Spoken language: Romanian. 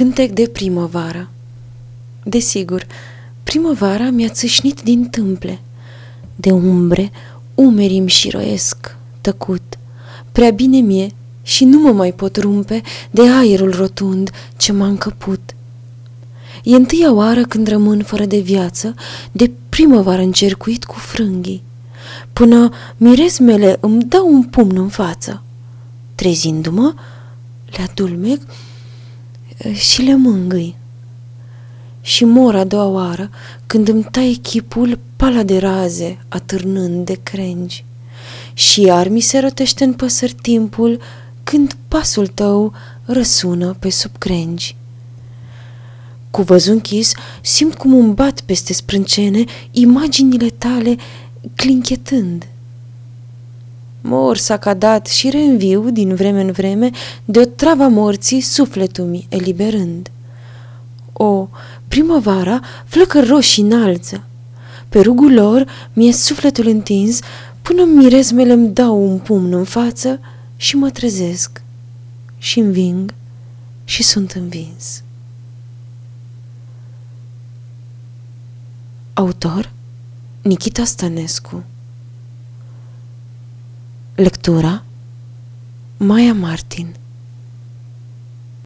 Cântec de primăvară Desigur, primăvara mi-a țâșnit din tâmple. De umbre, umerii îmi șiroiesc, tăcut. Prea bine mie și nu mă mai pot rumpe de aerul rotund ce m-a încăput. E întâia oară când rămân fără de viață, de primăvară încercuit cu frânghii, până miresmele îmi dau un pumn în față. Trezindu-mă, le adulmec și le mângâi. Și mor a doua oară când îmi tai chipul pala de raze, atârnând de crengi. Și iar mi se rotește în păsări timpul când pasul tău răsună pe sub crengi. Cu văzul închis, simt cum îmi bat peste sprâncene imaginile tale clinchetând. Mor s-a cadat și reînviu din vreme în vreme de o travă morții sufletul mi eliberând. O, primăvara flăcă roșii înalță. Pe rugul lor mi-e sufletul întins până mirezmele îmi dau un pumn în față și mă trezesc și înving și sunt învins. Autor Nikita Stănescu Lectura? Maia Martin